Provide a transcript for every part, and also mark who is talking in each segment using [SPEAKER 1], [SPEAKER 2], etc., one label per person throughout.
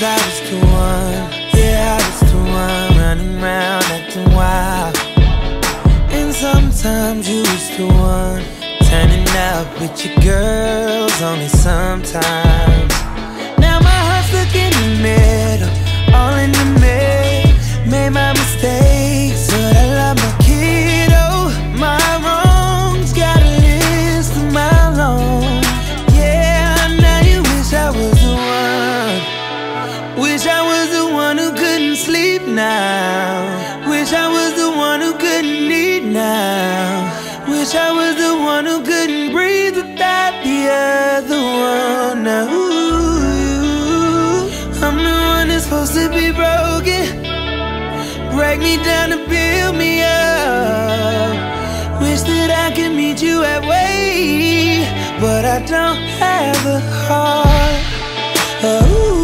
[SPEAKER 1] I was the one, yeah, I was the one running around acting wild. And sometimes you was the one turning up with your girls, only sometimes. Now my heart's stuck in the middle, now. Wish I was the one who couldn't eat now. Wish I was the one who couldn't breathe without the other one. Now, ooh, I'm the one that's supposed to be broken. Break me down to build me up. Wish that I could meet you halfway, but I don't have the heart. Oh,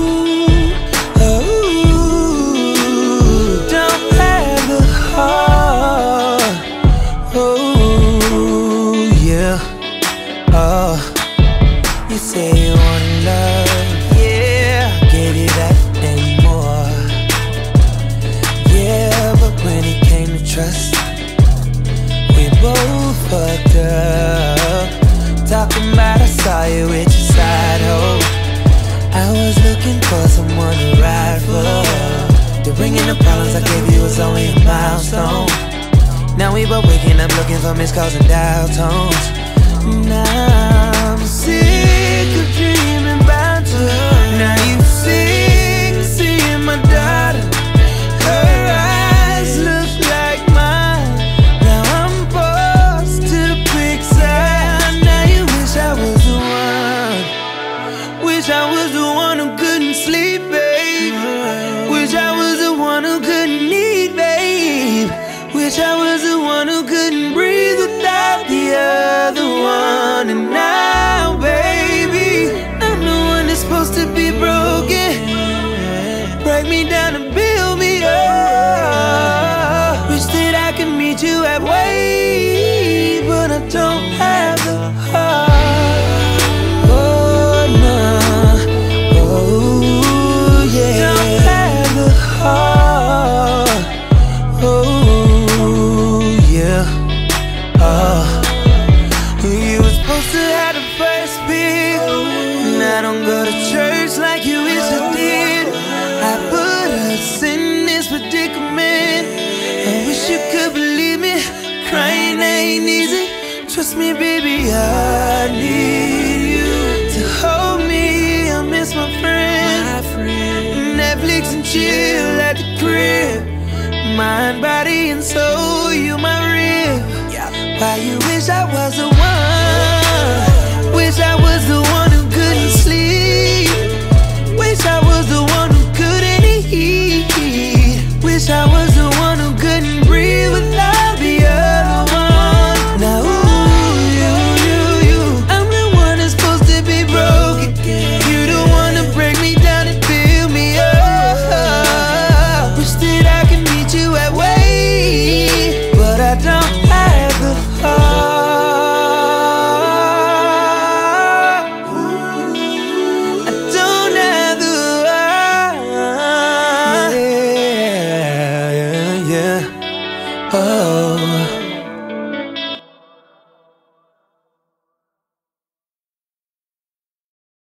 [SPEAKER 1] you say you want love, yeah. That. Yeah, but when it came to trust, we both fucked up. I saw you with your side hoe. I was looking for someone to ride for. The problems I gave you was only a milestone. Now we both waking up looking for missed calls and dial tones. I'm sick of dreaming about Trust me, baby, I need you to hold me. I miss my friend. Netflix and chill at the crib. Mind, body, and soul, you my rib. Why you wish I was the one? Wish I was the one who couldn't sleep. Wish I was the one who couldn't eat. Wish I was Oh.